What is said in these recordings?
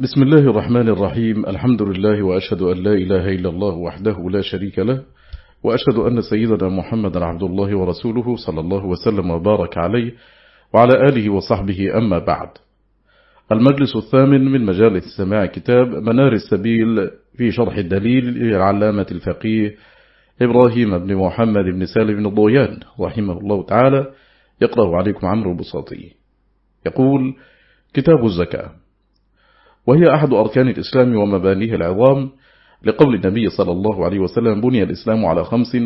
بسم الله الرحمن الرحيم الحمد لله وأشهد أن لا إله إلا الله وحده لا شريك له وأشهد أن سيدنا محمد عبد الله ورسوله صلى الله وسلم وبارك عليه وعلى آله وصحبه أما بعد المجلس الثامن من مجالة سماع كتاب منار السبيل في شرح الدليل للعلامة الفقيه إبراهيم بن محمد بن سالم بن الضويان رحمه الله تعالى يقرأ عليكم عمرو بساطي يقول كتاب الزكاة وهي أحد أركان الإسلام ومبانيه العظام. لقول النبي صلى الله عليه وسلم بني الإسلام على خمس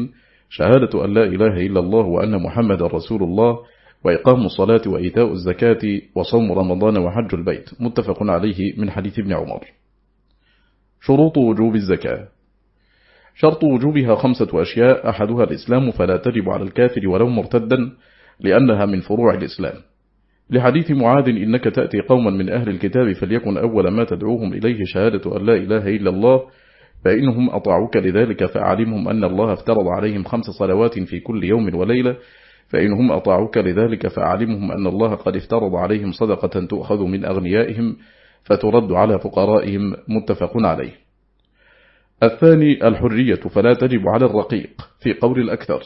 شهادة أن لا إله إلا الله وأن محمد رسول الله وإقام الصلاة وإيتاء الزكاة وصوم رمضان وحج البيت. متفق عليه من حديث ابن عمر. شروط وجوب الزكاة. شرط وجوبها خمسة أشياء أحدها الإسلام فلا تجب على الكافر ولو مرتدا لأنها من فروع الإسلام. لحديث معاذ إنك تأتي قوما من أهل الكتاب فليكن أول ما تدعوهم إليه شهادة أن لا إله إلا الله فإنهم أطاعوك لذلك فأعلمهم أن الله افترض عليهم خمس صلوات في كل يوم وليلة فإنهم أطاعوك لذلك فأعلمهم أن الله قد افترض عليهم صدقة تؤخذ من أغنيائهم فترد على فقرائهم متفق عليه. الثاني الحرية فلا تجب على الرقيق في قول الأكثر.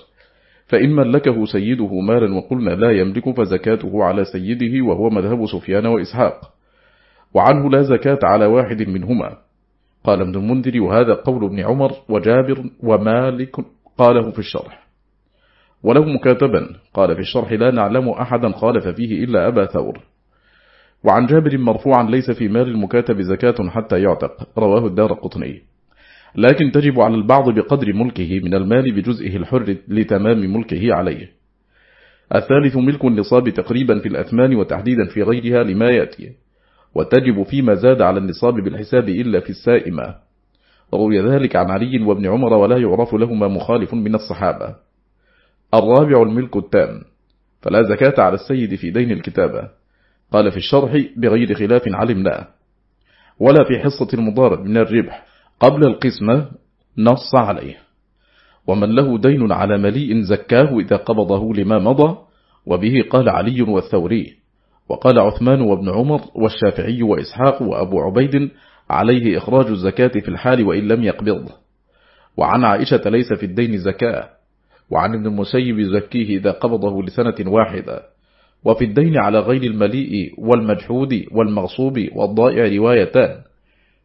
فإن ملكه سيده مالا وقلنا لا يملك فزكاته على سيده وهو مذهب سفيان وإسحاق. وعنه لا زكاة على واحد منهما. قال ابن المنذر وهذا قول ابن عمر وجابر ومالك قاله في الشرح. وله مكاتبا قال في الشرح لا نعلم أحدا خالف فيه إلا أبا ثور. وعن جابر مرفوعا ليس في مال المكاتب زكاة حتى يعتق. رواه الدار قطني. لكن تجب على البعض بقدر ملكه من المال بجزئه الحر لتمام ملكه عليه. الثالث ملك النصاب تقريبا في الأثمان وتحديدا في غيرها لما يأتي. وتجب فيما زاد على النصاب بالحساب إلا في السائمة. روي ذلك عن علي وابن عمر ولا يعرف لهما مخالف من الصحابة. الرابع الملك التام. فلا زكاة على السيد في دين الكتابة. قال في الشرح بغير خلاف علمناه ولا في حصة المضارب من الربح. قبل القسمة نص عليه. ومن له دين على مليء زكاه إذا قبضه لما مضى وبه قال علي والثوري وقال عثمان وابن عمر والشافعي وإسحاق وأبو عبيد عليه إخراج الزكاة في الحال وإن لم يقبضه وعن عائشة ليس في الدين زكاة. وعن ابن المسيب زكيه إذا قبضه لسنة واحدة. وفي الدين على غير المليء والمجحود والمغصوب والضائع روايتان.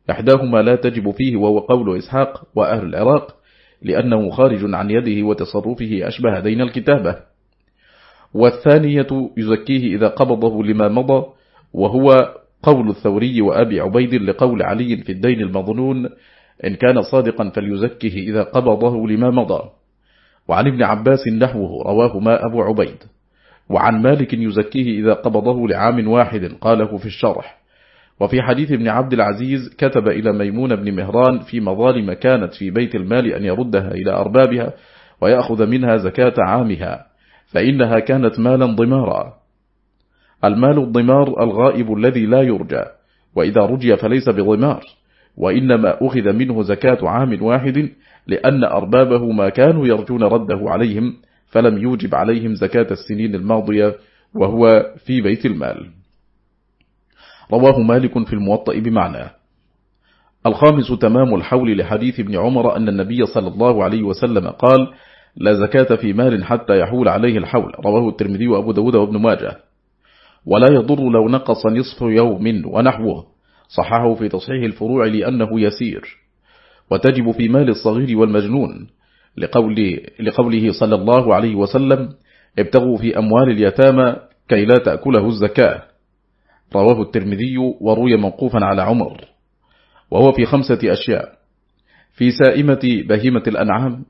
إحداهما لا تجب فيه وهو قول إسحاق وأهل العراق لأنه خارج عن يده وتصرفه أشبه دين الكتابة. والثانية يزكيه إذا قبضه لما مضى وهو قول الثوري وأبي عبيد لقول علي في الدين المظنون إن كان صادقا فليزكيه إذا قبضه لما مضى. وعن ابن عباس نحوه رواهما أبو عبيد. وعن مالك يزكيه إذا قبضه لعام واحد قاله في الشرح. وفي حديث ابن عبد العزيز كتب إلى ميمون بن مهران في مظالم كانت في بيت المال أن يردها إلى أربابها ويأخذ منها زكاة عامها فإنها كانت مالا ضمارا. المال الضمار الغائب الذي لا يرجى وإذا رجي فليس بضمار وإنما أخذ منه زكاة عام واحد لأن أربابه ما كانوا يرجون رده عليهم فلم يوجب عليهم زكاة السنين الماضية وهو في بيت المال. رواه مالك في الموطأ بمعنى. الخامس تمام الحول لحديث ابن عمر أن النبي صلى الله عليه وسلم قال لا زكاة في مال حتى يحول عليه الحول رواه الترمذي وأبو داود وابن ماجه. ولا يضر لو نقص نصف يوم ونحوه صححه في تصحيح الفروع لأنه يسير. وتجب في مال الصغير والمجنون لقوله, لقوله صلى الله عليه وسلم ابتغوا في أموال اليتامى كي لا تأكله الزكاة رواه الترمذي وروي موقوفا على عمر. وهو في خمسة أشياء. في سائمة بهيمة الأنعام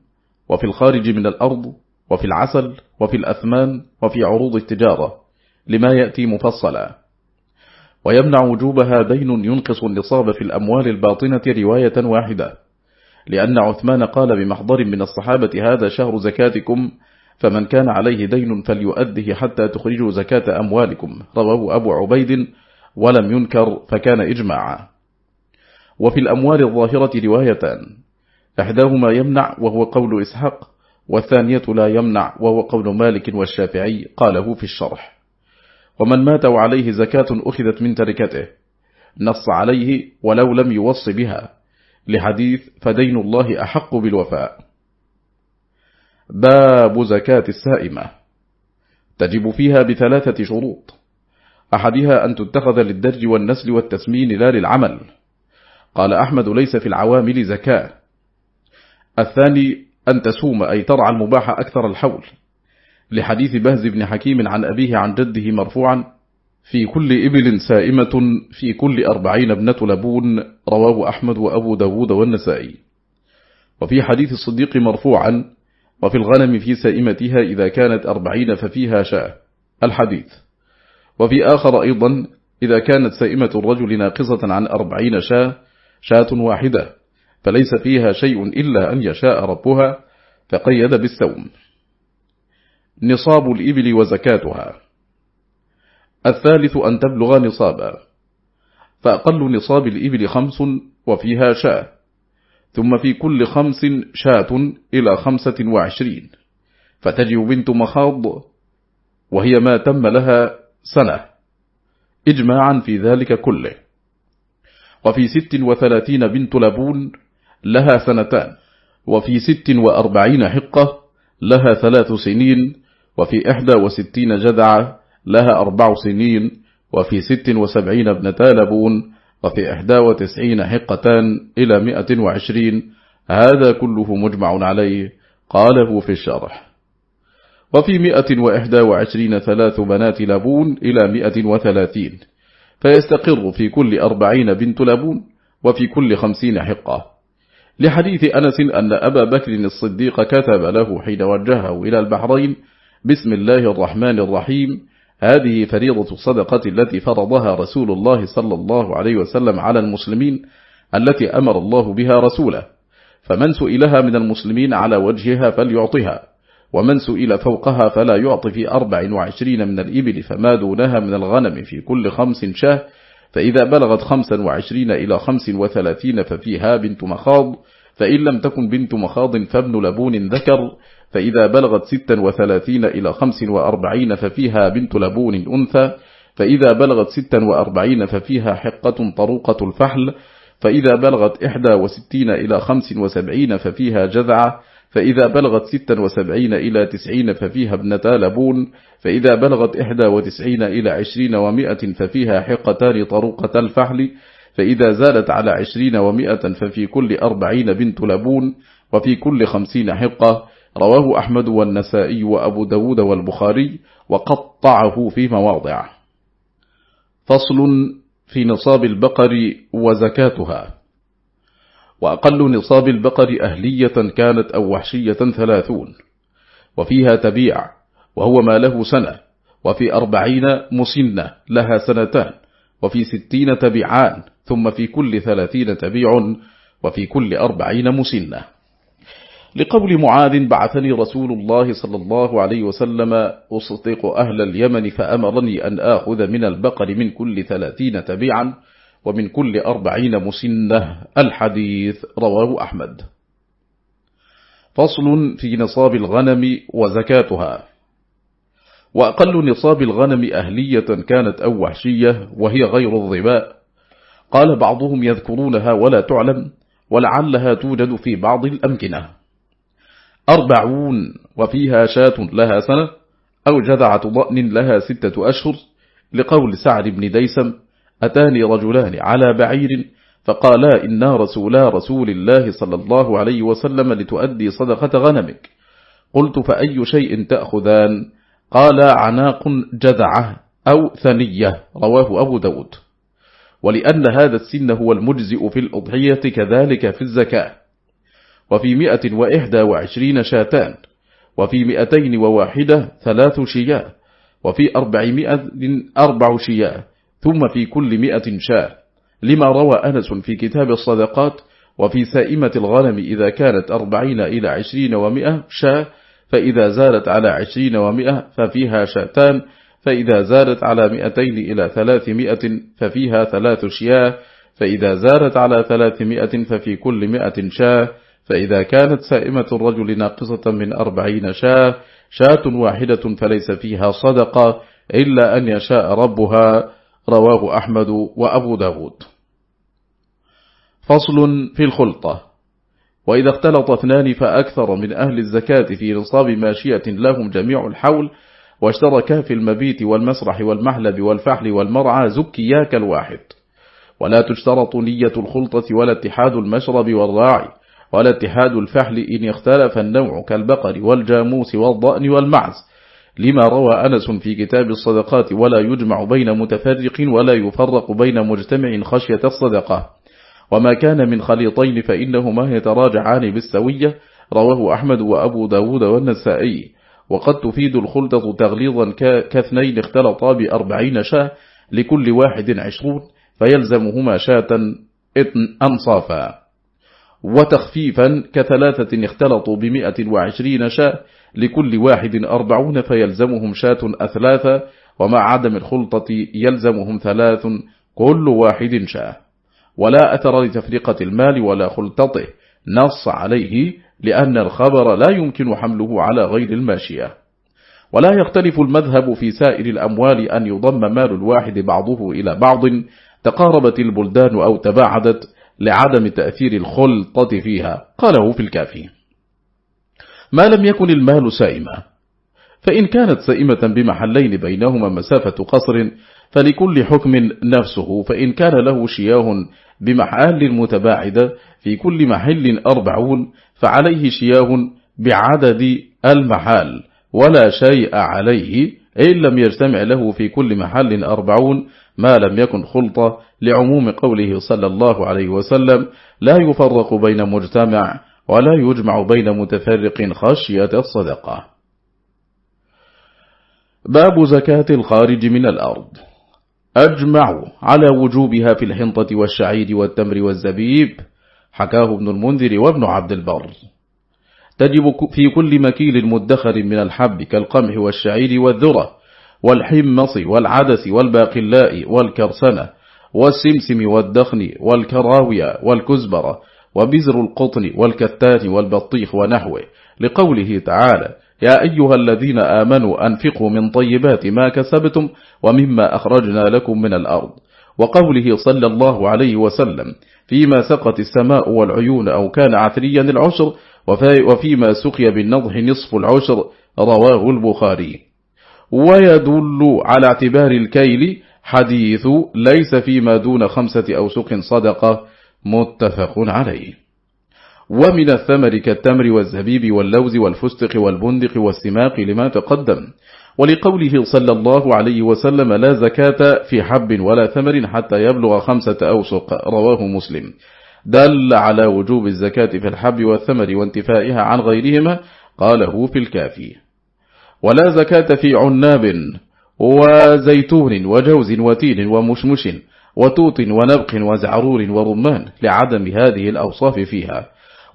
وفي الخارج من الأرض وفي العسل وفي الأثمان وفي عروض التجارة لما يأتي مفصلا. ويمنع وجوبها دين ينقص النصاب في الأموال الباطنة رواية واحدة. لأن عثمان قال بمحضر من الصحابة هذا شهر زكاتكم فمن كان عليه دين فليؤده حتى تخرجوا زكاة أموالكم. رواه أبو عبيد ولم ينكر فكان إجماعا. وفي الأموال الظاهرة روايتان. إحداهما يمنع وهو قول إسحاق والثانية لا يمنع وهو قول مالك والشافعي قاله في الشرح. ومن مات وعليه زكاة أخذت من تركته نص عليه ولو لم يوص بها. لحديث فدين الله أحق بالوفاء. باب زكاة السائمة. تجب فيها بثلاثة شروط. أحدها أن تتخذ للدرج والنسل والتسمين لا للعمل. قال أحمد ليس في العوامل زكاة. الثاني أن تسوم أي ترعى المباح أكثر الحول. لحديث بهز بن حكيم عن أبيه عن جده مرفوعا في كل إبل سائمة في كل أربعين ابنة لبون رواه أحمد وأبو داود والنسائي. وفي حديث الصديق مرفوعا وفي الغنم في سائمتها إذا كانت أربعين ففيها شاء الحديث. وفي آخر أيضا إذا كانت سائمة الرجل ناقصة عن أربعين شاة شاة واحدة فليس فيها شيء إلا أن يشاء ربها فقيد بالسوم نصاب الإبل وزكاتها. الثالث أن تبلغ نصابا. فأقل نصاب الإبل خمس وفيها شاة. ثم في كل خمس شاة إلى خمسة وعشرين. فتجب بنت مخاض وهي ما تم لها سنة إجماعا في ذلك كله. وفي ست وثلاثين بنت لبون لها سنتان. وفي ست وأربعين حقة لها ثلاث سنين. وفي إحدى وستين جدعة لها أربع سنين. وفي ست وسبعين ابنتا لبون وفي إحدى وتسعين حقتان إلى مئة وعشرين هذا كله مجمع عليه قاله في الشرح. وفي مئة وإحدى وعشرين ثلاث بنات لبون إلى مئة وثلاثين فيستقر في كل أربعين بنت لبون وفي كل خمسين حقة. لحديث أنس أن أبا بكر الصديق كتب له حين وجهه إلى البحرين بسم الله الرحمن الرحيم هذه فريضة الصدقة التي فرضها رسول الله صلى الله عليه وسلم على المسلمين التي أمر الله بها رسوله. فمن سئلها من المسلمين على وجهها فليعطها ومن سئل فوقها فلا يعطي في أربع وعشرين من الإبل فما دونها من الغنم في كل خمس شاه فإذا بلغت خمسا وعشرين إلى خمس وثلاثين ففيها بنت مخاض فإن لم تكن بنت مخاض فابن لبون ذكر فإذا بلغت ستا وثلاثين إلى خمس وأربعين ففيها بنت لبون أنثى فإذا بلغت ستا وأربعين ففيها حقة طروقة الفحل فإذا بلغت إحدى وستين إلى خمس وسبعين ففيها جذعة فإذا بلغت ستا وسبعين إلى تسعين ففيها ابنتا لبون فإذا بلغت إحدى وتسعين إلى عشرين ومائة ففيها حقتان طروقة الفحل فإذا زالت على عشرين ومائة ففي كل أربعين بنت لبون وفي كل خمسين حقة رواه أحمد والنسائي وأبو داود والبخاري وقطعه في مواضع فصل في نصاب البقر وزكاتها. وأقل نصاب البقر أهلية كانت أو وحشية ثلاثون. وفيها تبيع وهو ما له سنة. وفي أربعين مسنة لها سنتان. وفي ستين تبيعان ثم في كل ثلاثين تبيع. وفي كل أربعين مسنة. لقول معاذ بعثني رسول الله صلى الله عليه وسلم أصدق أهل اليمن فأمرني أن آخذ من البقر من كل ثلاثين تبيعا ومن كل أربعين مسنة. الحديث رواه أحمد. فصل في نصاب الغنم وزكاتها. وأقل نصاب الغنم أهلية كانت أو وحشية وهي غير الضباء قال بعضهم يذكرونها ولا تعلم ولعلها توجد في بعض الأمكنة. أربعون وفيها شاة لها سنة أو جذعة ضأن لها ستة أشهر لقول سعد بن ديسم أتاني رجلان على بعير فقالا إنا رسولا رسول الله صلى الله عليه وسلم لتؤدي صدقة غنمك. قلت فأي شيء تأخذان؟ قال عناق جذعة أو ثنية رواه أبو داود. ولأن هذا السن هو المجزئ في الأضحية كذلك في الزكاة. وفي مئة وإحدى وعشرين شاتان وفي مئتين وواحدة ثلاث شياه وفي أربعمائة أربع شياه ثم في كل مئة شاة. لما روى أنس في كتاب الصدقات وفي سائمة الغنم إذا كانت أربعين إلى عشرين ومئة شاة فإذا زالت على عشرين ومئة ففيها شاتان فإذا زالت على مئتين إلى ثلاثمائة ففيها ثلاث شياه فإذا زالت على ثلاثمائة ففي كل مئة شاة فإذا كانت سائمة الرجل ناقصة من أربعين شاة شاة واحدة فليس فيها صدقة إلا أن يشاء ربها رواه أحمد وأبو داود. فصل في الخلطة. وإذا اختلط اثنان فأكثر من أهل الزكاة في نصاب ماشية لهم جميع الحول واشتركا في المبيت والمسرح والمحلب والفحل والمرعى زكيا كالواحد ولا تشترط نية الخلطة ولا اتحاد المشرب والراعي. ولا اتحاد الفحل إن اختلف النوع كالبقر والجاموس والضأن والمعز. لما روى أنس في كتاب الصدقات ولا يجمع بين متفرق ولا يفرق بين مجتمع خشية الصدقة. وما كان من خليطين فإنهما يتراجعان بالسوية رواه أحمد وأبو داود والنسائي. وقد تفيد الخلطة تغليظا كاثنين اختلطا بأربعين شاة لكل واحد عشرون فيلزمهما شاة أنصافا. وتخفيفا كثلاثة اختلطوا بمئة وعشرين شاة لكل واحد أربعون فيلزمهم شاة أثلاثة ومع عدم الخلطة يلزمهم ثلاث كل واحد شاة. ولا أثر لتفرقة المال ولا خلطته نص عليه لأن الخبر لا يمكن حمله على غير الماشية. ولا يختلف المذهب في سائر الأموال أن يضم مال الواحد بعضه إلى بعض تقاربت البلدان أو تباعدت لعدم تأثير الخلطة فيها قاله في الكافي. ما لم يكن المال سائمة فإن كانت سائمة بمحلين بينهما مسافة قصر فلكل حكم نفسه فإن كان له شياه بمحال متباعدة في كل محل أربعون فعليه شياه بعدد المحال ولا شيء عليه إن لم يجتمع له في كل محل أربعون ما لم يكن خلطة لعموم قوله صلى الله عليه وسلم لا يفرق بين مجتمع ولا يجمع بين متفرق خشية الصدقة. باب زكاة الخارج من الأرض. أجمعوا على وجوبها في الحنطة والشعير والتمر والزبيب حكاه ابن المنذر وابن عبد البر. تجب في كل مكيل مدخر من الحب كالقمح والشعير والذرة والحمص والعدس والباقلاء والكرسنة والسمسم والدخن والكراوية والكزبرة وبزر القطن والكتان والبطيخ ونحوه لقوله تعالى يا أيها الذين آمنوا أنفقوا من طيبات ما كسبتم ومما أخرجنا لكم من الأرض. وقوله صلى الله عليه وسلم فيما سقت السماء والعيون أو كان عثريا العشر وفيما سقي بالنضح نصف العشر رواه البخاري. ويدل على اعتبار الكيل حديث ليس فيما دون خمسة أوسق صدقة متفق عليه. ومن الثمر كالتمر والزبيب واللوز والفستق والبندق والسماق لما تقدم. ولقوله صلى الله عليه وسلم لا زكاة في حب ولا ثمر حتى يبلغ خمسة أوسق. رواه مسلم. دل على وجوب الزكاة في الحب والثمر وانتفائها عن غيرهما. قاله في الكافي. ولا زكاة في عناب وزيتون وجوز وتين ومشمش وتوط ونبق وزعرور ورمان لعدم هذه الأوصاف فيها.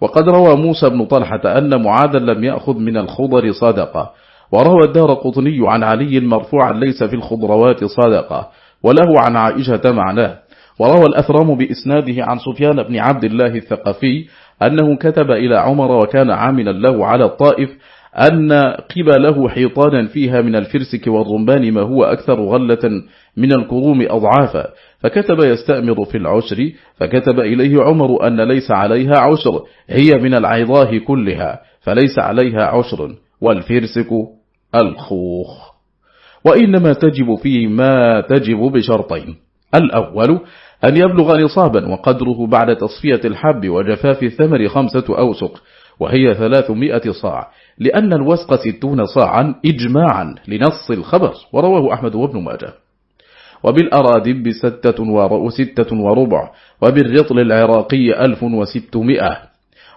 وقد روى موسى بن طلحة أن معاذا لم يأخذ من الخضر صدقة. وروى الدار قطني عن علي مرفوعا ليس في الخضروات صدقة. وله عن عائشة معناه. وروى الأثرام بإسناده عن سفيان بن عبد الله الثقفي أنه كتب إلى عمر وكان عاملا له على الطائف أن قبله حيطانا فيها من الفرسك والرنبان ما هو أكثر غلة من الكروم أضعافا. فكتب يستأمر في العشر فكتب إليه عمر أن ليس عليها عشر هي من العظاه كلها فليس عليها عشر والفرسك الخوخ. وإنما تجب فيه ما تجب بشرطين. الأول أن يبلغ نصابا وقدره بعد تصفية الحب وجفاف الثمر خمسة أوسق. وهي ثلاثمائة صاع. لأن الوسق ستون صاعا إجماعا لنص الخبر ورواه أحمد وابن ماجه. وبالأرادب ستة, ستة وربع وبالرطل العراقي ألف وستمائة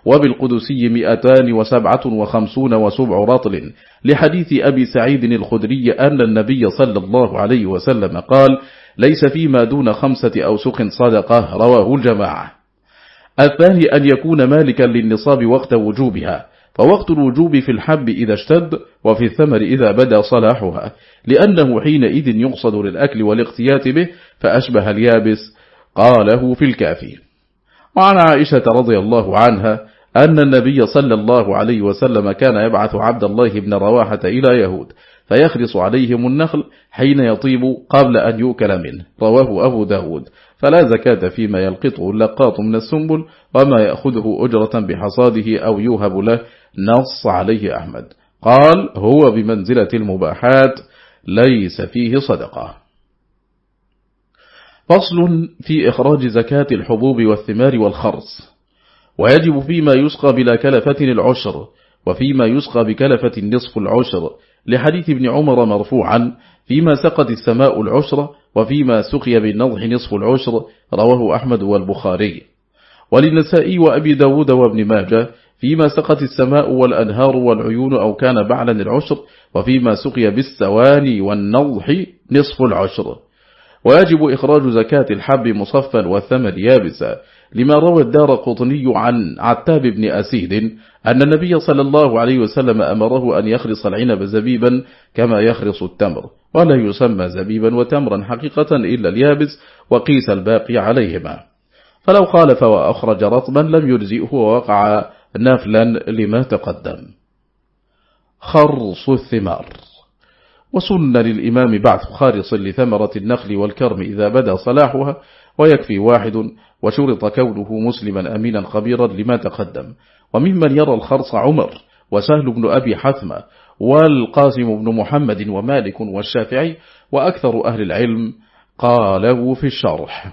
وبالقدسي مئتان وسبعة وخمسون وسبع رطل. لحديث أبي سعيد الخدري أن النبي صلى الله عليه وسلم قال ليس فيما دون خمسة أوسق صدقة. رواه الجماعة. الثاني أن يكون مالكا للنصاب وقت وجوبها فوقت الوجوب في الحب إذا اشتد وفي الثمر إذا بدا صلاحها. لأنه حينئذ يقصد للأكل والاغتيات به فأشبه اليابس قاله في الكافي. وعن عائشة رضي الله عنها أن النبي صلى الله عليه وسلم كان يبعث عبد الله بن رواحة إلى يهود فيخرص عليهم النخل حين يطيب قبل أن يؤكل منه. رواه أبو داود. فلا زكاة فيما يلقطه اللقاط من السنبل وما يأخذه أجرة بحصاده أو يوهب له نص عليه أحمد. قال هو بمنزلة المباحات ليس فيه صدقة. فصل في إخراج زكاة الحبوب والثمار والخرص. ويجب فيما يسقى بلا كلفة العشر وفيما يسقى بكلفة النصف العشر لحديث ابن عمر مرفوعا فيما سقت السماء العشر وفيما سقي بالنضح نصف العشر رواه أحمد والبخاري. وللنسائي وأبي داود وابن ماجه فيما سقت السماء والأنهار والعيون أو كان بعلا العشر وفيما سقي بالسواني والنضح نصف العشر. ويجب إخراج زكاة الحب مصفا والثمن يابسا. لما روى الدار قطني عن عتاب بن أسيد أن النبي صلى الله عليه وسلم أمره أن يخرص العنب زبيبا كما يخرص التمر ولا يسمى زبيبا وتمرا حقيقة إلا اليابس وقيس الباقي عليهما. فلو خالف وأخرج رطبا لم يجزئه ووقع نفلا لما تقدم. خرص الثمار. وسن للإمام بعث خارص لثمرة النخل والكرم إذا بدا صلاحها ويكفي واحد وشرط كونه مسلما أمينا خبيرا لما تقدم. وممن يرى الخرص عمر وسهل بن أبي حثمة والقاسم بن محمد ومالك والشافعي وأكثر أهل العلم قاله في الشرح.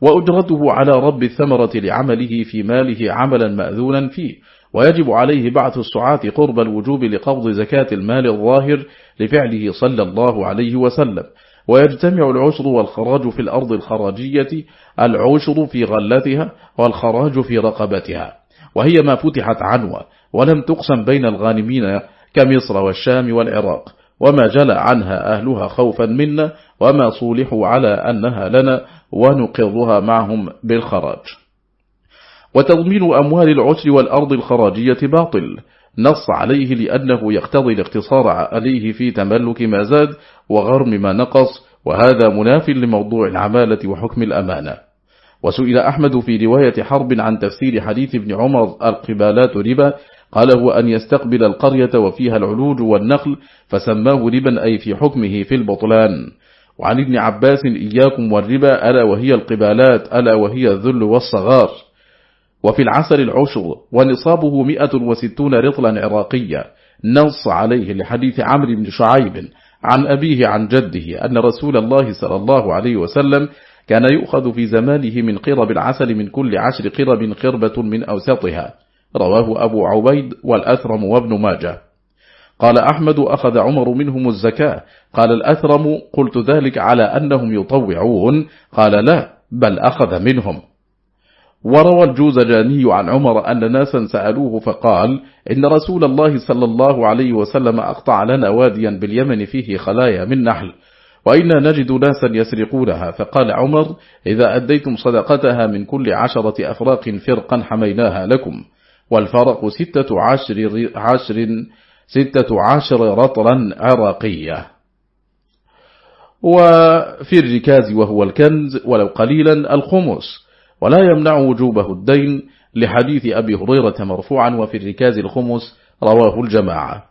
وأجرته على رب الثمرة لعمله في ماله عملا مأذونا فيه. ويجب عليه بعث السعاة قرب الوجوب لقبض زكاة المال الظاهر لفعله صلى الله عليه وسلم. ويجتمع العشر والخراج في الأرض الخراجية العشر في غلتها والخراج في رقبتها. وهي ما فتحت عنوة ولم تقسم بين الغانمين كمصر والشام والعراق. وما جلى عنها أهلها خوفا منا وما صولحوا على أنها لنا ونقضها معهم بالخراج. وتضمين أموال العشر والأرض الخراجية باطل. نص عليه لأنه يقتضي الاقتصار عليه في تملك ما زاد وغرم ما نقص وهذا مناف لموضوع العمالة وحكم الأمانة. وسئل أحمد في رواية حرب عن تفسير حديث ابن عمر القبالات ربا قال هو أن يستقبل القرية وفيها العلوج والنخل فسماه ربا أي في حكمه في البطلان. وعن ابن عباس إياكم والربا ألا وهي القبالات ألا وهي الذل والصغار. وفي العسل العشر ونصابه مئة وستون رطلا عراقية. نص عليه لحديث عمرو بن شعيب عن أبيه عن جده أن رسول الله صلى الله عليه وسلم كان يؤخذ في زمانه من قرب العسل من كل عشر قرب قربة من أوسطها. رواه أبو عبيد والأثرم وابن ماجه. قال أحمد أخذ عمر منهم الزكاة. قال الأثرم قلت ذلك على أنهم يطوعون. قال لا بل أخذ منهم. وروى الجوزجاني عن عمر أن ناسا سألوه فقال إن رسول الله صلى الله عليه وسلم أقطع لنا واديا باليمن فيه خلايا من نحل وإنا نجد ناسا يسرقونها. فقال عمر إذا أديتم صدقتها من كل عشرة أفراق فرقا حميناها لكم والفرق ستة عشر, عشر, ستة عشر رطلا عراقية. وفي الركاز وهو الكنز ولو قليلا الخمس. ولا يمنع وجوبه الدين لحديث أبي هريرة مرفوعا وفي الركاز الخمس رواه الجماعة.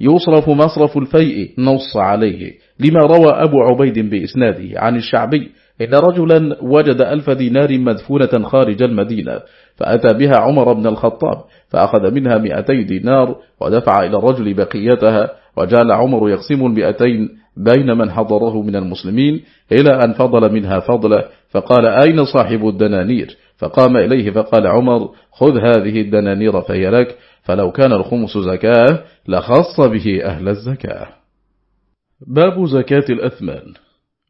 يصرف مصرف الفيء نص عليه لما روى أبو عبيد بإسناده عن الشعبي إن رجلا وجد ألف دينار مدفونة خارج المدينة فأتى بها عمر بن الخطاب فأخذ منها مئتي دينار ودفع إلى الرجل بقيتها وجعل عمر يقسم المئتين بين من حضره من المسلمين إلى أن فضل منها فضلا فقال أين صاحب الدنانير؟ فقام إليه فقال عمر خذ هذه الدنانير فهي لك فلو كان الخمس زكاة لخص به أهل الزكاة. باب زكاة الأثمان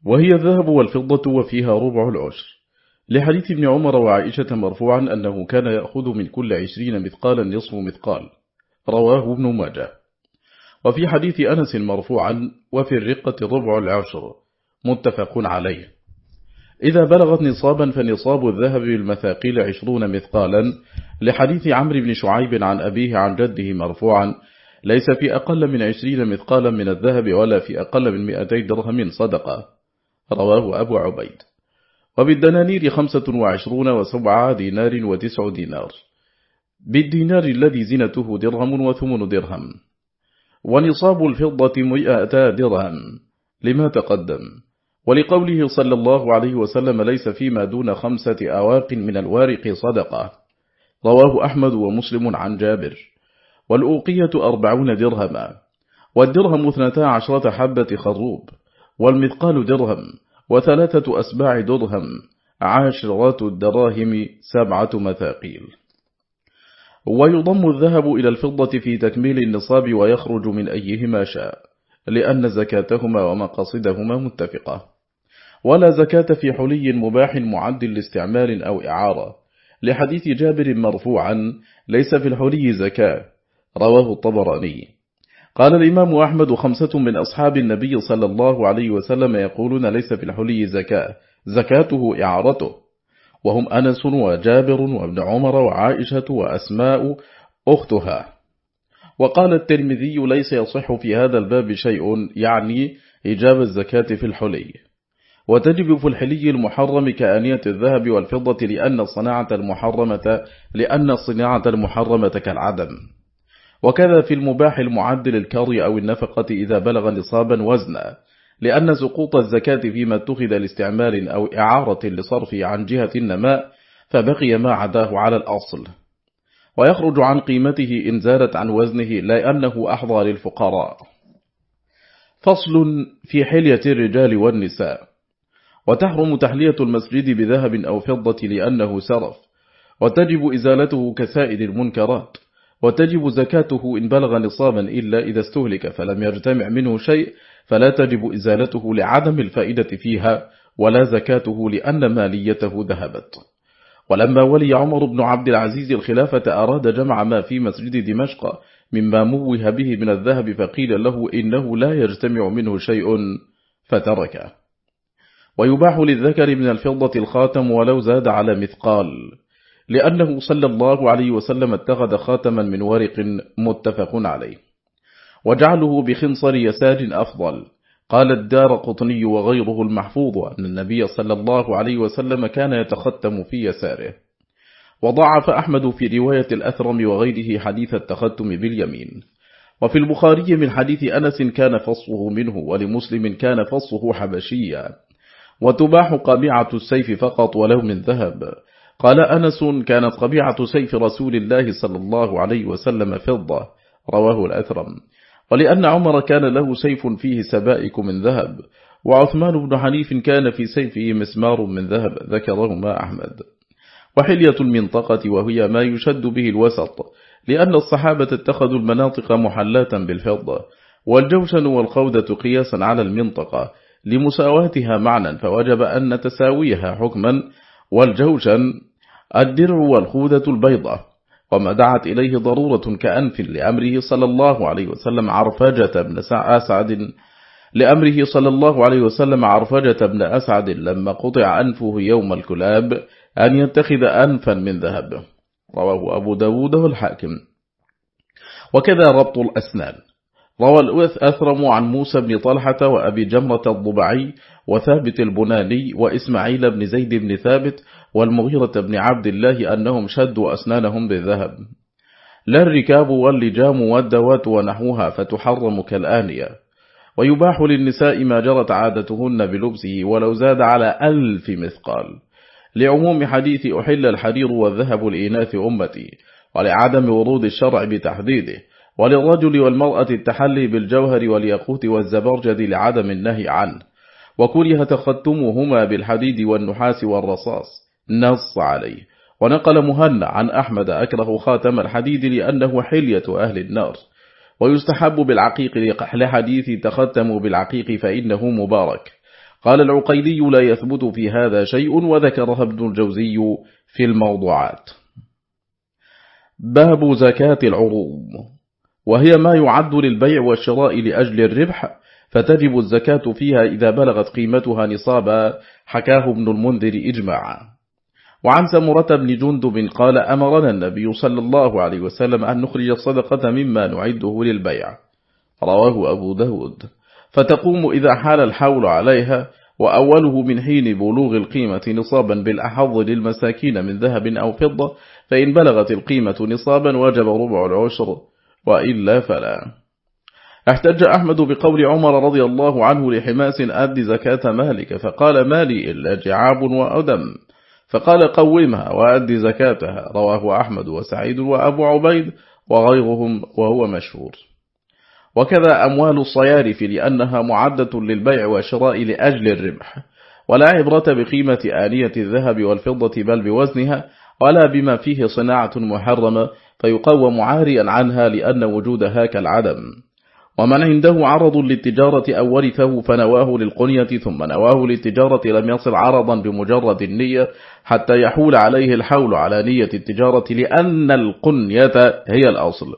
وهي الذهب والفضة وفيها ربع العشر. لحديث ابن عمر وعائشة مرفوعا أنه كان يأخذ من كل عشرين مثقالا نصف مثقال رواه ابن ماجه. وفي حديث أنس مرفوعا وفي الرقة ربع العشر متفق عليه. إذا بلغت نصابا فنصاب الذهب بالمثاقيل عشرون مثقالا. لحديث عمرو بن شعيب عن أبيه عن جده مرفوعا ليس في أقل من عشرين مثقالا من الذهب ولا في أقل من مئتي درهم صدقة. رواه أبو عبيد. وبالدنانير خمسة وعشرون وسبعة دينار وتسع دينار. بالدينار الذي زنته درهم وثمن درهم. ونصاب الفضة مئة درهم لما تقدم. ولقوله صلى الله عليه وسلم ليس فيما دون خمسة أواق من الوارق صدقة. رواه أحمد ومسلم عن جابر. والأوقية أربعون درهما. والدرهم اثنتا عشرة حبة خروب. والمثقال درهم وثلاثة أسباع درهم عاشرات الدراهم سبعة مثاقيل. ويضم الذهب إلى الفضة في تكميل النصاب ويخرج من أيهما شاء لأن زكاتهما ومقاصدهما متفقة. ولا زكاة في حلي مباح معد لاستعمال أو إعارة. لحديث جابر مرفوعا ليس في الحلي زكاة. رواه الطبراني. قال الإمام أحمد خمسة من أصحاب النبي صلى الله عليه وسلم يقولون ليس في الحلي زكاة. زكاته إعارته. وهم أنس وجابر وابن عمر وعائشة وأسماء أختها. وقال الترمذي ليس يصح في هذا الباب شيء يعني إجاب الزكاة في الحلي. وتجب في الحلي المحرم كآنية الذهب والفضة لأن الصناعة المحرمة لأن الصناعة المحرمة كالعدم. وكذا في المباح المعد للكر أو النفقة إذا بلغ نصابا وزنا. لأن سقوط الزكاة فيما اتخذ لاستعمال أو إعارة لصرف عن جهة النماء فبقي ما عداه على الأصل. ويخرج عن قيمته إن زادت عن وزنه لأنه أحظى للفقراء. فصل في حلية الرجال والنساء. وتحرم تحلية المسجد بذهب أو فضة لأنه سرف. وتجب إزالته كسائر المنكرات. وتجب زكاته إن بلغ نصابا إلا إذا استهلك فلم يجتمع منه شيء فلا تجب إزالته لعدم الفائدة فيها ولا زكاته لأن ماليته ذهبت. ولما ولي عمر بن عبد العزيز الخلافة أراد جمع ما في مسجد دمشق مما موه به من الذهب فقيل له إنه لا يجتمع منه شيء فتركه. ويباح للذكر من الفضة الخاتم ولو زاد على مثقال. لأنه صلى الله عليه وسلم اتخذ خاتما من ورق متفق عليه. وجعله بخنصر يسار أفضل. قال الدار قطني وغيره المحفوظ أن النبي صلى الله عليه وسلم كان يتختم في يساره. وضعف أحمد في رواية الأثرم وغيره حديث التختم باليمين. وفي البخاري من حديث أنس كان فصه منه ولمسلم كان فصه حبشيا. وتباح قبيعة السيف فقط ولو من ذهب. قال أنس كانت قبيعة سيف رسول الله صلى الله عليه وسلم فضة رواه الأثرم. ولأن عمر كان له سيف فيه سبائك من ذهب وعثمان بن حنيف كان في سيفه مسمار من ذهب ذكرهما أحمد. وحلية المنطقة وهي ما يشد به الوسط لأن الصحابة اتخذوا المناطق محلاة بالفضة والجوشن والخودة قياسا على المنطقة لمساواتها معنى فوجب أن تساويها حكما والجوشن الدرع والخودة البيضة وما دعت إليه ضرورة كأنف لأمره صلى الله عليه وسلم عرفجة بن أسعد لأمره صلى الله عليه وسلم عرفجة بن أسعد لما قطع أنفه يوم الكلاب أن يتخذ أنفا من ذهب. رواه أبو داود والحاكم. وكذا ربط الأسنان. روى الأثرم عن موسى بن طلحة وأبي جمرة الضبعي وثابت البناني وإسماعيل بن زيد بن ثابت والمغيرة بن عبد الله أنهم شدوا أسنانهم بالذهب. لا الركاب واللجام والدوات ونحوها فتحرم كالآنية. ويباح للنساء ما جرت عادتهن بلبسه ولو زاد على ألف مثقال. لعموم حديث أحل الحرير والذهب لإناث أمتي ولعدم ورود الشرع بتحديده. وللرجل والمرأة التحلي بالجوهر والياقوت والزبرجد لعدم النهي عنه وكره تختمهما بالحديد والنحاس والرصاص نص عليه. ونقل مهنا عن أحمد أكره خاتم الحديد لأنه حلية أهل النار. ويستحب بالعقيق لحديث تختم بالعقيق فإنه مبارك. قال العقيدي لا يثبت في هذا شيء وذكرها ابن الجوزي في الموضوعات. باب زكاة العروض. وهي ما يعد للبيع والشراء لأجل الربح فتجب الزكاة فيها إذا بلغت قيمتها نصابا حكاه ابن المنذر إجماعا. وعن سمرة بن جندب قال أمرنا النبي صلى الله عليه وسلم أن نخرج الصدقة مما نعده للبيع. رواه أبو داود. فتقوم إذا حال الحول عليها وأوله من حين بلوغ القيمة نصابا بالأحظ للمساكين من ذهب أو فضة فإن بلغت القيمة نصابا وجب ربع العشر. وإلا فلا. احتج أحمد بقول عمر رضي الله عنه لحماس أد زكاة مالك فقال مالي إلا جعاب وأدم. فقال قومها وأد زكاتها رواه أحمد وسعيد وأبو عبيد وغيرهم وهو مشهور. وكذا أموال الصيارف لأنها معدة للبيع والشراء لأجل الربح. ولا عبرة بقيمة آلية الذهب والفضة بل بوزنها ولا بما فيه صناعة محرمة فيقوم عاريا عنها لأن وجودها كالعدم ومن عنده عرض للتجارة أو ورثه فنواه للقنية ثم نواه للتجارة لم يصل عرضا بمجرد النية حتى يحول عليه الحول على نية التجارة لأن القنية هي الأصل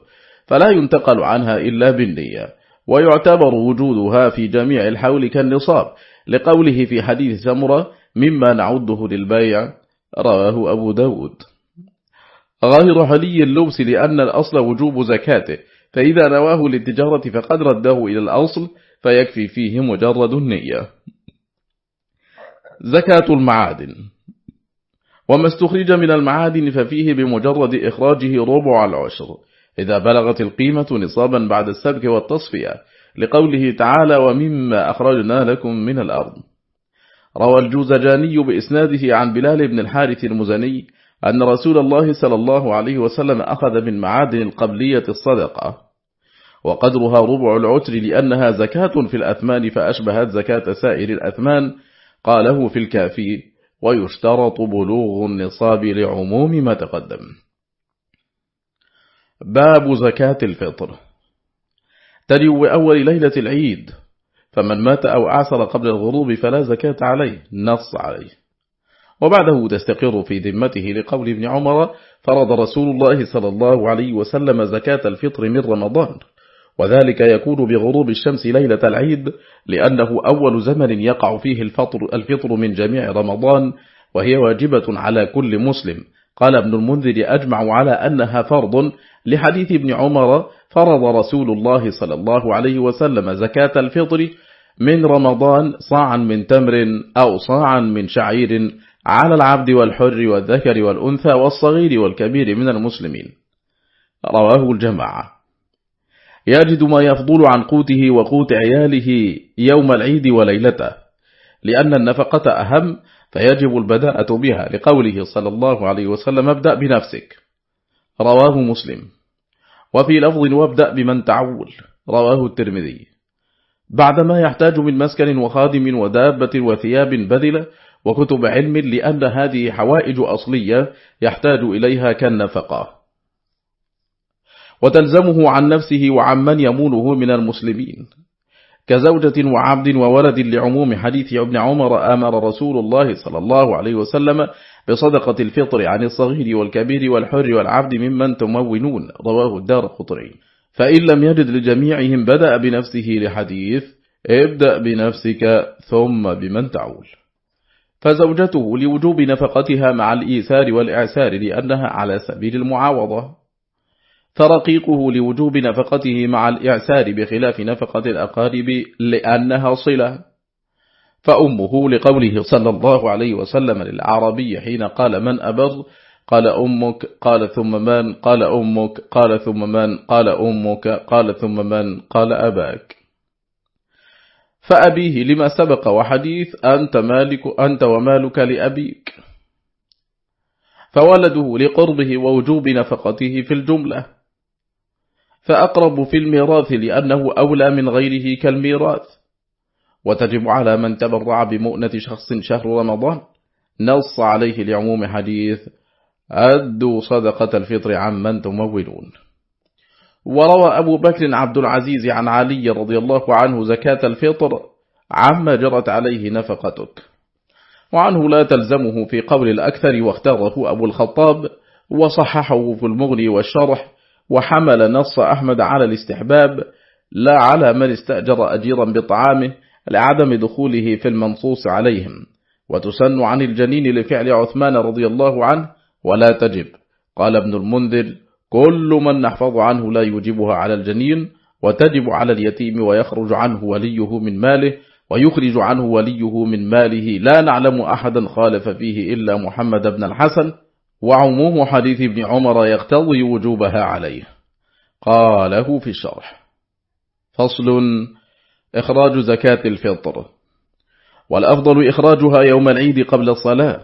فلا ينتقل عنها إلا بالنية. ويعتبر وجودها في جميع الحول كالنصاب. لقوله في حديث سمرة مما نعده للبيع رواه أبو داود. غير حلي اللبس لأن الأصل وجوب زكاته فإذا نواه للتجارة فقد رده إلى الأصل فيكفي فيه مجرد النية. زكاة المعادن. وما استخرج من المعادن ففيه بمجرد إخراجه ربع العشر. إذا بلغت القيمة نصابا بعد السبك والتصفية لقوله تعالى ومما أخرجنا لكم من الأرض روى الجوزجاني بإسناده عن بلال بن الحارث المزني أن رسول الله صلى الله عليه وسلم أخذ من معادن القبلية الصدقة وقدرها ربع العتر لأنها زكاة في الأثمان فأشبهت زكاة سائر الأثمان قاله في الكافي ويشترط بلوغ النصاب لعموم ما تقدم. باب زكاة الفطر. تلو أول ليلة العيد فمن مات أو أعسر قبل الغروب فلا زكاة عليه نص عليه. وبعده تستقر في ذمته لقول ابن عمر فرض رسول الله صلى الله عليه وسلم زكاة الفطر من رمضان وذلك يكون بغروب الشمس ليلة العيد لأنه أول زمن يقع فيه الفطر, الفطر من جميع رمضان وهي واجبة على كل مسلم. قال ابن المنذر أجمع على أنها فرض. لحديث ابن عمر فرض رسول الله صلى الله عليه وسلم زكاة الفطر من رمضان صاعا من تمر أو صاعا من شعير على العبد والحر والذكر والأنثى والصغير والكبير من المسلمين. رواه الجماعة. يجد ما يفضل عن قوته وقوت عياله يوم العيد وليلته. لأن النفقة أهم فيجب البداءة بها لقوله صلى الله عليه وسلم ابدأ بنفسك رواه مسلم. وفي لفظ وابدأ بمن تعول رواه الترمذي. بعدما يحتاج من مسكن وخادم ودابة وثياب بذلة وكتب علم لأن هذه حوائج أصلية يحتاج إليها كالنفقة. وتلزمه عن نفسه وعن من يمونه من المسلمين. كزوجة وعبد وولد لعموم حديث ابن عمر آمر رسول الله صلى الله عليه وسلم بصدقة الفطر عن الصغير والكبير والحر والعبد ممن تمونون. رواه الدار قطري. فإن لم يجد لجميعهم بدأ بنفسه لحديث ابدأ بنفسك ثم بمن تعول. فزوجته لوجوب نفقتها مع الإيثار والإعسار لأنها على سبيل المعاوضة. فرقيقه لوجوب نفقته مع الإعسار بخلاف نفقة الأقارب لأنها صلة. فأمه لقوله صلى الله عليه وسلم للعربي حين قال من أبر؟ قال أمك قال ثم من؟ قال أمك قال ثم من؟ قال أمك قال ثم من؟ قال أباك. فأبيه لما سبق وحديث أنت, مالك أنت ومالك لأبيك. فولده لقربه ووجوب نفقته في الجملة. فأقرب في الميراث لأنه أولى من غيره كالميراث. وتجب على من تبرع بمؤنة شخص شهر رمضان. نص عليه لعموم حديث أدوا صدقة الفطر عمن تمولون. وروى أبو بكر عبد العزيز عن علي رضي الله عنه زكاة الفطر عما جرت عليه نفقتك. وعنه لا تلزمه في قول الأكثر واختاره أبو الخطاب وصححه في المغني والشرح وحمل نص أحمد على الاستحباب لا على من استأجر أجيرا بطعامه لعدم دخوله في المنصوص عليهم. وتسن عن الجنين لفعل عثمان رضي الله عنه ولا تجب. قال ابن المنذر كل من نحفظ عنه لا يجبها على الجنين وتجب على اليتيم ويخرج عنه وليه من ماله ويخرج عنه وليه من ماله. لا نعلم أحدا خالف فيه إلا محمد بن الحسن وعموم حديث ابن عمر يقتضي وجوبها عليه. قاله في الشرح. فصل إخراج زكاة الفطر. والأفضل إخراجها يوم العيد قبل الصلاة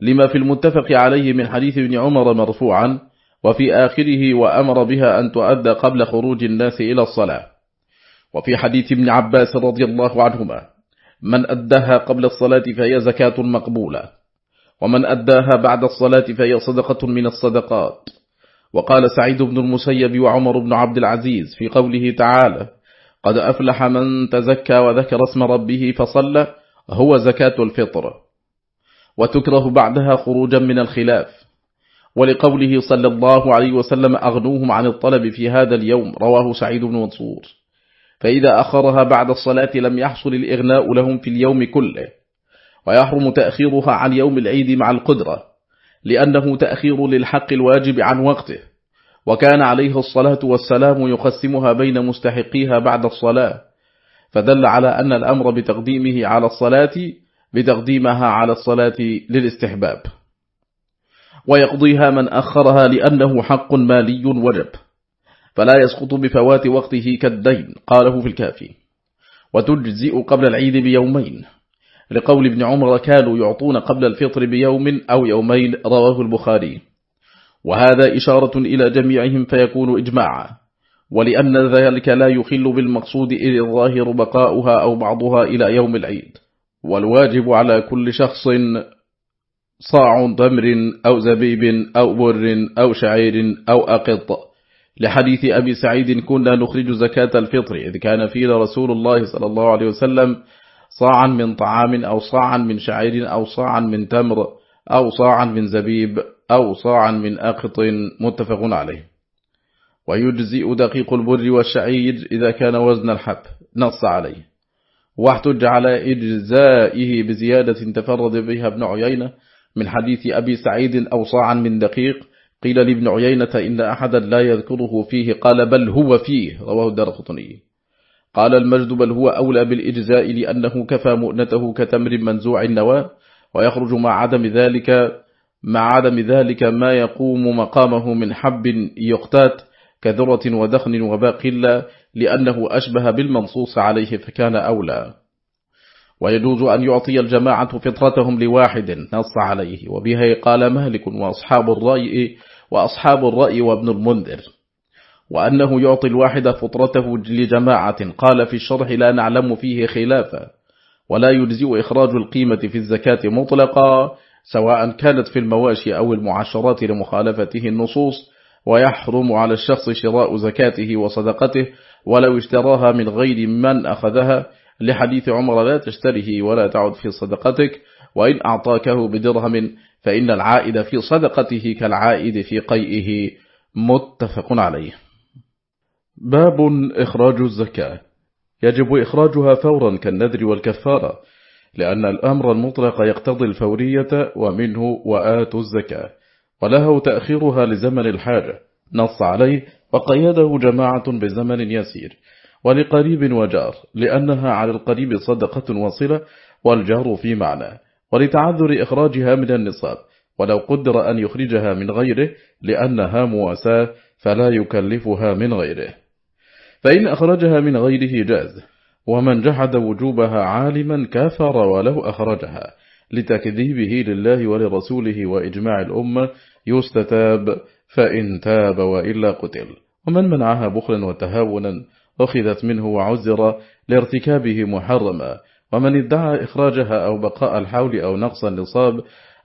لما في المتفق عليه من حديث ابن عمر مرفوعا وفي آخره وأمر بها أن تؤدى قبل خروج الناس إلى الصلاة. وفي حديث ابن عباس رضي الله عنهما من أداها قبل الصلاة فهي زكاة مقبولة ومن أداها بعد الصلاة فهي صدقة من الصدقات. وقال سعيد بن المسيب وعمر بن عبد العزيز في قوله تعالى قد أفلح من تزكى وذكر اسم ربه فصلى هو زكاة الفطر. وتكره بعدها خروجا من الخلاف. ولقوله صلى الله عليه وسلم أغنوهم عن الطلب في هذا اليوم رواه سعيد بن منصور. فإذا أخرها بعد الصلاة لم يحصل الإغناء لهم في اليوم كله. ويحرم تأخيرها عن يوم العيد مع القدرة لأنه تأخير للحق الواجب عن وقته. وكان عليه الصلاة والسلام يقسمها بين مستحقيها بعد الصلاة. فدل على أن الأمر بتقديمه على الصلاة بتقديمها على الصلاة للاستحباب. ويقضيها من أخرها لأنه حق مالي وجب فلا يسقط بفوات وقته كالدين قاله في الكافي. وتجزئ قبل العيد بيومين. لقول ابن عمر كانوا يعطون قبل الفطر بيوم أو يومين رواه البخاري. وهذا إشارة إلى جميعهم فيكون إجماعا. ولأن ذلك لا يخل بالمقصود إذ الظاهر بقاؤها أو بعضها إلى يوم العيد. والواجب على كل شخص صاع تمر أو زبيب أو بر أو شعير أو أقط. لحديث أبي سعيد كنا نخرج زكاة الفطر إذ كان فينا رسول الله صلى الله عليه وسلم صاعا من طعام أو صاعا من شعير أو صاعا من تمر أو صاعا من زبيب أو صاعا من أقط. متفق عليه. ويجزئ دقيق البر والشعير إذا كان وزن الحب. نص عليه. واحتج على إجزائه بزيادة تفرد بها ابن عيينة من حديث أبي سعيد أو صاعا من دقيق قيل لابن عيينة إن أحدا لا يذكره فيه قال بل هو فيه رواه الدرقطني قال المجد بل هو أولى بالإجزاء لأنه كفى مؤنته كتمر منزوع النواة ويخرج مع عدم ذلك مع عدم ذلك ما يقوم مقامه من حب يقتات كذرة ودخن وباقلة لأنه أشبه بالمنصوص عليه فكان أولى. ويجوز أن يعطي الجماعة فطرتهم لواحد نص عليه. وبها قال مالك وأصحاب الرأي وأصحاب الرأي وابن المنذر. وأنه يعطي الواحد فطرته لجماعة. قال في الشرح لا نعلم فيه خلافا ولا يجزئ إخراج القيمة في الزكاة مطلقا سواء كانت في المواشي أو المعاشرات لمخالفته النصوص. ويحرم على الشخص شراء زكاته وصدقته ولو اشتراها من غير من أخذها. لحديث عمر لا تشتره ولا تعد في صدقتك وإن أعطاكه بدرهم فإن العائد في صدقته كالعائد في قيئه. متفق عليه. باب إخراج الزكاة. يجب إخراجها فورا كالنذر والكفارة لأن الأمر المطلق يقتضي الفورية ومنه وآت الزكاة وله تأخيرها لزمن الحاجة. نص عليه وقيده جماعة بزمن يسير. ولقريب وجار لأنها على القريب صدقة وصلة والجار في معنى ولتعذر إخراجها من النصاب ولو قدر أن يخرجها من غيره لأنها مواساة فلا يكلفها من غيره. فإن أخرجها من غيره جاز ومن جحد وجوبها عالما كافر ولو أخرجها لتكذيبه لله ولرسوله وإجماع الأمة يستتاب فإن تاب وإلا قتل. ومن منعها بخلا وتهاونا أخذت منه وعزر لارتكابه محرما. ومن ادعى إخراجها أو بقاء الحول أو نقص النصاب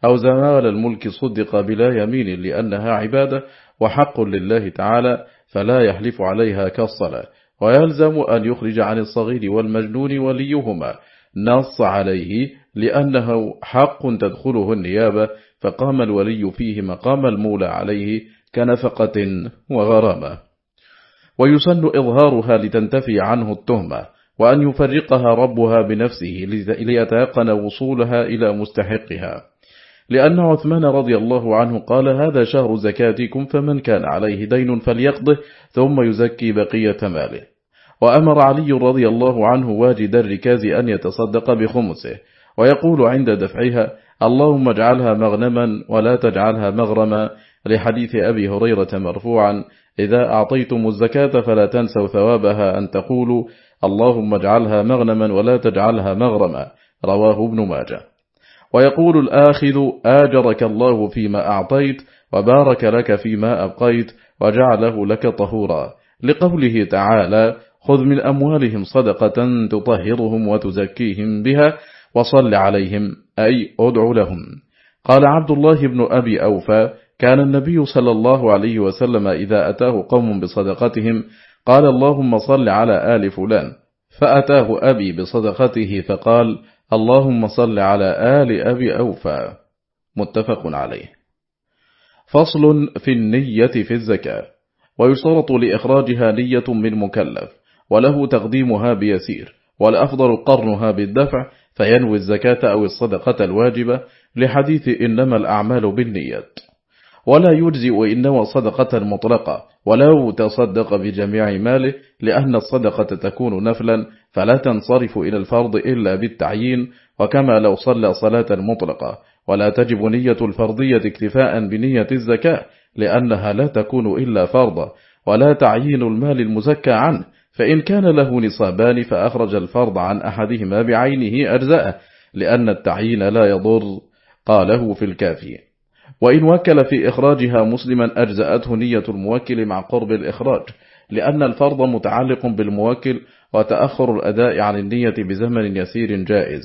أو زمال الملك صدق بلا يمين لأنها عبادة وحق لله تعالى فلا يحلف عليها كالصلاة. ويلزم أن يخرج عن الصغير والمجنون وليهما نص عليه لأنه حق تدخله النيابة فقام الولي فيه مقام المولى عليه كنفقة وغرامة. ويسن إظهارها لتنتفي عنه التهمة وأن يفرقها ربها بنفسه ليتيقن وصولها إلى مستحقها. لأن عثمان رضي الله عنه قال هذا شهر زكاتكم فمن كان عليه دين فليقضه ثم يزكي بقية ماله. وأمر علي رضي الله عنه واجد الركاز أن يتصدق بخمسه ويقول عند دفعها اللهم اجعلها مغنما ولا تجعلها مغرما لحديث أبي هريرة مرفوعا إذا أعطيتم الزكاة فلا تنسوا ثوابها أن تقولوا اللهم اجعلها مغنما ولا تجعلها مغرما. رواه ابن ماجه. ويقول الآخذ آجرك الله فيما أعطيت وبارك لك فيما أبقيت وجعله لك طهورا. لقوله تعالى خذ من أموالهم صدقة تطهرهم وتزكيهم بها وصل عليهم أي أدع لهم. قال عبد الله بن أبي أوفى كان النبي صلى الله عليه وسلم إذا أتاه قوم بصدقتهم قال اللهم صل على آل فلان. فأتاه أبي بصدقته فقال اللهم صل على آل أبي أوفى. متفق عليه. فصل في النية في الزكاة. ويشترط لإخراجها نية من مكلف وله تقديمها بيسير والأفضل قرنها بالدفع فينوي الزكاة أو الصدقة الواجبة. لحديث إنما الأعمال بالنيات. ولا يجزئ إنما صدقة مطلقة ولو تصدق بجميع ماله لأن الصدقة تكون نفلا فلا تنصرف إلى الفرض إلا بالتعيين وكما لو صلى صلاة مطلقة. ولا تجب نية الفرضية اكتفاء بنية الزكاة لأنها لا تكون إلا فرضا. ولا تعيين المال المزكى عنه فإن كان له نصابان فأخرج الفرض عن أحدهما بعينه أجزاءه لأن التعيين لا يضر قاله في الكافي. وإن وكل في إخراجها مسلما أجزأته نية الموكل مع قرب الإخراج لأن الفرض متعلق بالموكل وتأخر الأداء عن النية بزمن يسير جائز.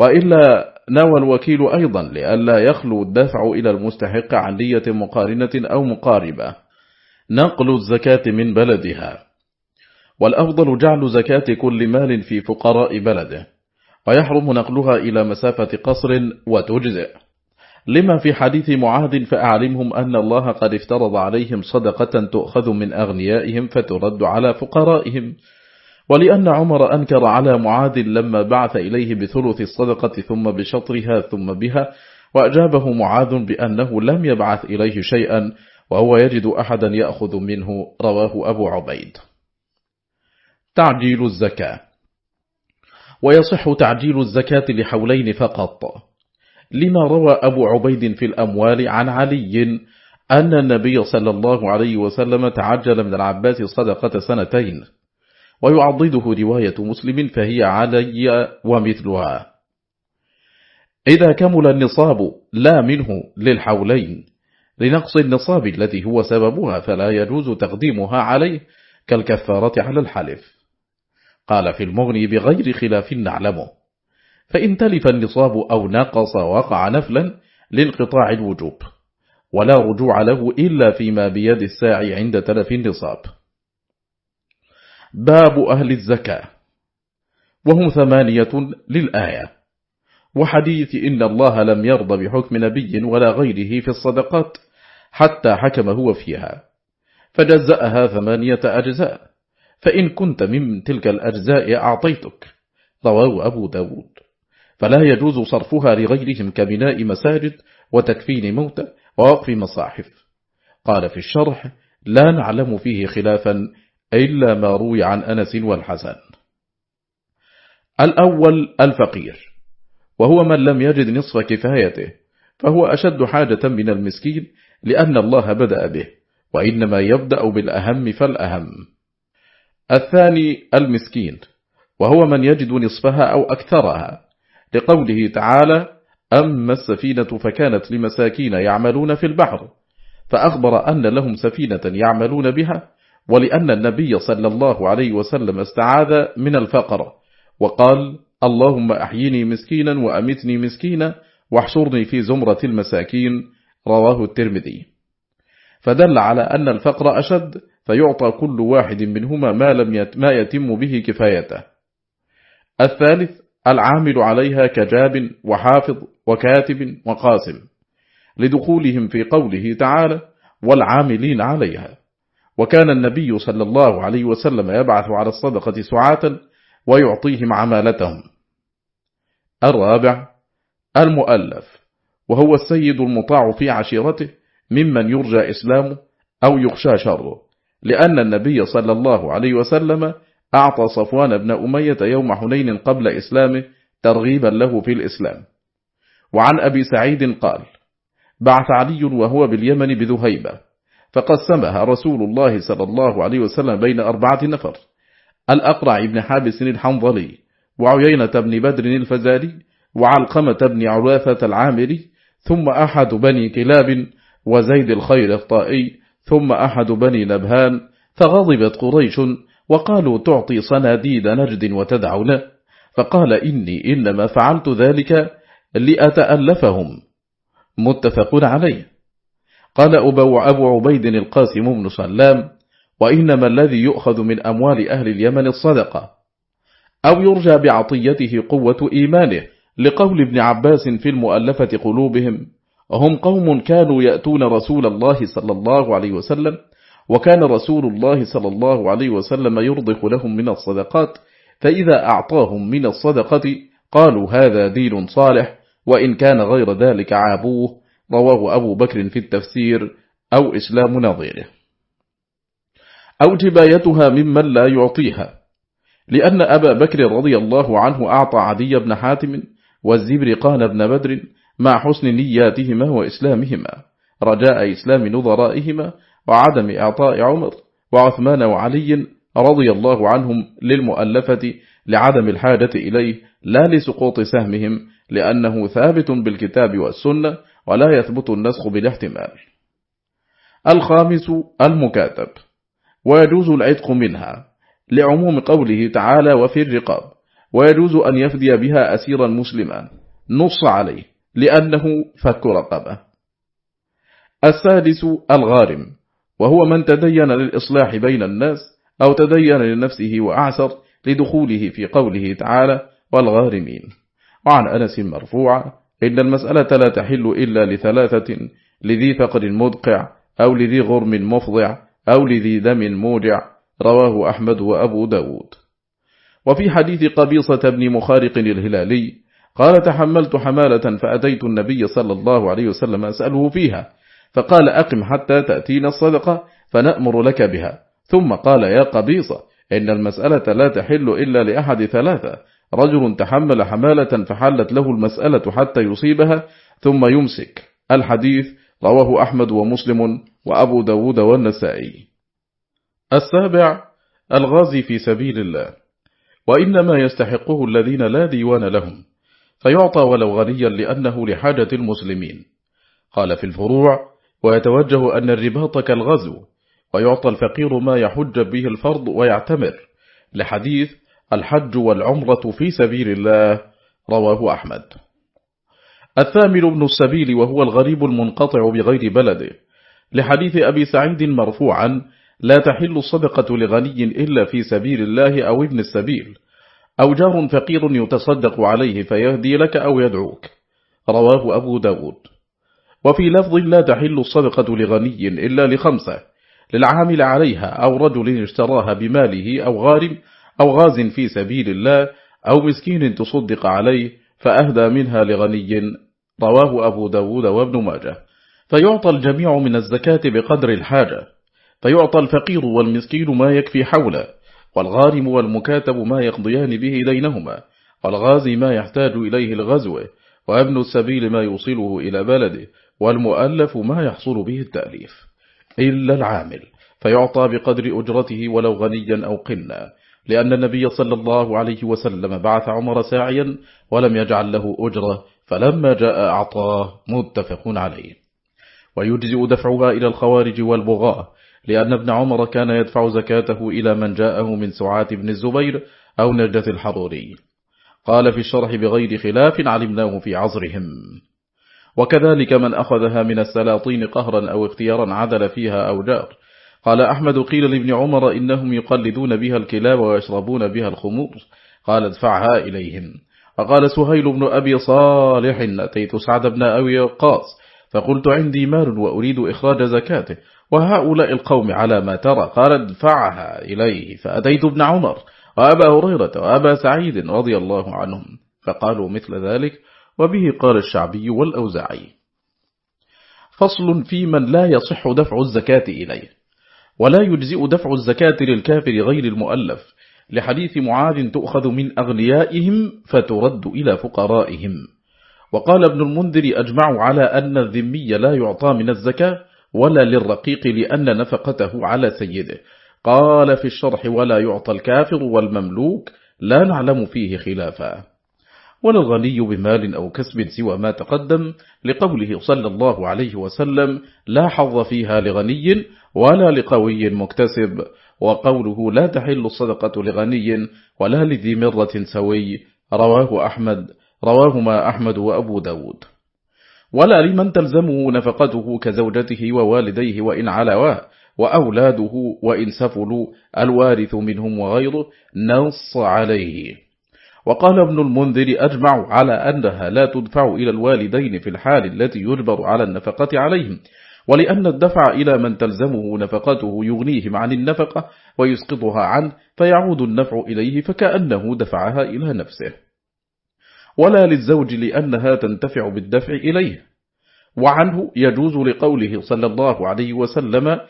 وإلا نوى الوكيل أيضا لئلا يخلو الدفع إلى المستحق عن نية مقارنة أو مقاربة. نقل الزكاة من بلدها. والأفضل جعل زكاة كل مال في فقراء بلده. ويحرم نقلها إلى مسافة قصر وتجزئ. لما في حديث معاذ فأعلمهم أن الله قد افترض عليهم صدقة تؤخذ من أغنيائهم فترد على فقرائهم. ولأن عمر أنكر على معاذ لما بعث إليه بثلث الصدقة ثم بشطرها ثم بها وأجابه معاذ بأنه لم يبعث إليه شيئا وهو يجد أحدا يأخذ منه. رواه أبو عبيد. تعجيل الزكاة. ويصح تعجيل الزكاة لحولين فقط. لما روى أبو عبيد في الأموال عن علي أن النبي صلى الله عليه وسلم تعجل من العباس صدقة سنتين ويعضده رواية مسلم فهي علي ومثلها. إذا كمل النصاب لا منه للحولين لنقص النصاب الذي هو سببها فلا يجوز تقديمها عليه كالكفارة على الحلف. قال في المغني بغير خلاف نعلمه. فإن تلف النصاب أو نقص وقع نفلا لانقطاع الوجوب ولا رجوع له إلا فيما بيد الساعي عند تلف النصاب. باب أهل الزكاة وهم ثمانية للآية. وحديث إن الله لم يرضى بحكم نبي ولا غيره في الصدقات حتى حكم هو فيها فجزأها ثمانية أجزاء. فإن كنت من تلك الأجزاء أعطيتك رواه أبو داود. فلا يجوز صرفها لغيرهم كبناء مساجد وتكفين موتى ووقف مصاحف. قال في الشرح لا نعلم فيه خلافا إلا ما روي عن أنس والحسن. الأول الفقير وهو من لم يجد نصف كفايته فهو أشد حاجة من المسكين لأن الله بدأ به وإنما يبدأ بالأهم فالأهم. الثاني المسكين وهو من يجد نصفها أو أكثرها لقوله تعالى أما السفينة فكانت لمساكين يعملون في البحر. فأخبر أن لهم سفينة يعملون بها ولأن النبي صلى الله عليه وسلم استعاذ من الفقر. وقال اللهم أحيني مسكينا وأمتني مسكينا واحشرني في زمرة المساكين. رواه الترمذي. فدل على أن الفقر أشد فيعطى كل واحد منهما ما, لم ما يتم به كفايته. الثالث العامل عليها كجاب وحافظ وكاتب وقاسم لدخولهم في قوله تعالى والعاملين عليها وكان النبي صلى الله عليه وسلم يبعث على الصدقة سعاة ويعطيهم عمالتهم. الرابع المؤلف وهو السيد المطاع في عشيرته ممن يرجى إسلامه أو يخشى شره لأن النبي صلى الله عليه وسلم أعطى صفوان بن أمية يوم حنين قبل إسلامه ترغيبا له في الإسلام. وعن أبي سعيد قال بعث علي وهو باليمن بذهيبة فقسمها رسول الله صلى الله عليه وسلم بين أربعة نفر الأقرع بن حابس الحنظلي وعيينة بن بدر الفزاري وعلقمة بن عراثة العامري ثم أحد بني كلاب وزيد الخير الطائي ثم أحد بني نبهان فغضبت قريش وقالوا تعطي صناديد نجد وتدعونا فقال إني إنما فعلت ذلك لأتألفهم. متفق عليه. قال أبو, أبو عبيد القاسم بن سلام وإنما الذي يؤخذ من أموال أهل اليمن الصدقة. أو يرجى بعطيته قوة إيمانه لقول ابن عباس في المؤلفة قلوبهم هم قوم كانوا يأتون رسول الله صلى الله عليه وسلم وكان رسول الله صلى الله عليه وسلم يرضخ لهم من الصدقات فإذا أعطاهم من الصدقة قالوا هذا دين صالح وإن كان غير ذلك عابوه رواه أبو بكر في التفسير أو إسلام نظيره. أو جبايتها ممن لا يعطيها لأن أبا بكر رضي الله عنه أعطى عدي بن حاتم والزبرقان بن بدر مع حسن نياتهما وإسلامهما رجاء إسلام نظرائهما وعدم إعطاء عمر وعثمان وعلي رضي الله عنهم للمؤلفة لعدم الحاجة إليه لا لسقوط سهمهم لأنه ثابت بالكتاب والسنة ولا يثبت النسخ بالاحتمال. الخامس المكاتب. ويجوز العتق منها لعموم قوله تعالى وفي الرقاب ويجوز أن يفدي بها أسيرا مسلما نص عليه لأنه فك رقبة. السادس الغارم. وهو من تدين للإصلاح بين الناس أو تدين لنفسه وأعسر لدخوله في قوله تعالى والغارمين. وعن أنس مرفوعا إن المسألة لا تحل إلا لثلاثة لذي فقر مدقع أو لذي غرم مفضع أو لذي دم موجع رواه أحمد وأبو داود. وفي حديث قبيصة بن مخارق الهلالي قال تحملت حمالة فأتيت النبي صلى الله عليه وسلم أسأله فيها فقال أقم حتى تأتينا الصدقة فنأمر لك بها. ثم قال يا قبيصة إن المسألة لا تحل إلا لأحد ثلاثة. رجل تحمل حمالة فحلت له المسألة حتى يصيبها ثم يمسك. الحديث رواه أحمد ومسلم وأبو داود والنسائي. السابع الغازي في سبيل الله. وإنما يستحقه الذين لا ديوان لهم فيعطى ولو غنيا لأنه لحاجة المسلمين. قال في الفروع ويتوجه أن الرباط كالغزو ويعطى الفقير ما يحج به الفرض ويعتمر. لحديث الحج والعمرة في سبيل الله رواه أحمد. الثامن ابن السبيل وهو الغريب المنقطع بغير بلده. لحديث أبي سعيد مرفوعا لا تحل الصدقة لغني إلا في سبيل الله أو ابن السبيل. أو جار فقير يتصدق عليه فيهدي لك أو يدعوك. رواه أبو داود. وفي لفظ لا تحل الصدقة لغني إلا لخمسة للعامل عليها أو رجل اشتراها بماله أو غارم أو غاز في سبيل الله أو مسكين تصدق عليه فأهدى منها لغني. رواه أبو داود وابن ماجه. فيعطى الجميع من الزكاة بقدر الحاجة. فيعطى الفقير والمسكين ما يكفي حوله والغارم والمكاتب ما يقضيان به دينهما والغازي ما يحتاج إليه الغزو وابن السبيل ما يوصله إلى بلده. والمؤلف ما يحصل به التأليف إلا العامل فيعطى بقدر أجرته ولو غنيا أو قنا لأن النبي صلى الله عليه وسلم بعث عمر ساعيا ولم يجعل له أجرة فلما جاء أعطاه متفق عليه. ويجزئ دفعها إلى الخوارج والبغاة لأن ابن عمر كان يدفع زكاته إلى من جاءه من سعات بن الزبير أو نجدة الحروري قال في الشرح بغير خلاف علمناه في عصرهم. وكذلك من أخذها من السلاطين قهرا أو اختيارا عدل فيها أو جار. قال أحمد قيل لابن عمر إنهم يقلدون بها الكلاب ويشربون بها الخمور. قال ادفعها إليهم. وقال سهيل بن أبي صالح أتيت سعد بن أبي وقاص فقلت عندي مال وأريد إخراج زكاته. وهؤلاء القوم على ما ترى. قال ادفعها إليه. فأتيت ابن عمر وأبا هريرة وأبا سعيد رضي الله عنهم. فقالوا مثل ذلك. وبه قال الشعبي والأوزاعي. فصل في من لا يصح دفع الزكاة إليه ولا يجزئ دفع الزكاة للكافر غير المؤلف لحديث معاذ تؤخذ من أغنيائهم فترد إلى فقرائهم. وقال ابن المنذر أجمع على أن الذمي لا يعطى من الزكاة ولا للرقيق لأن نفقته على سيده. قال في الشرح ولا يعطى الكافر والمملوك لا نعلم فيه خلافا. ولا الغني بمال أو كسب سوى ما تقدم لقوله صلى الله عليه وسلم لا حظ فيها لغني ولا لقوي مكتسب وقوله لا تحل الصدقة لغني ولا لذي مرة سوي رواه أحمد رواهما أحمد وأبو داود. ولا لمن تلزمه نفقته كزوجته ووالديه وإن علوا وأولاده وإن سفلوا الوارث منهم وغيره نص عليه. وقال ابن المنذر أجمع على أنها لا تدفع إلى الوالدين في الحال التي يجبر على النفقة عليهم ولأن الدفع إلى من تلزمه نفقته يغنيهم عن النفقة ويسقطها عنه فيعود النفع إليه فكأنه دفعها إلى نفسه. ولا للزوج لأنها تنتفع بالدفع إليه. وعنه يجوز لقوله صلى الله عليه وسلم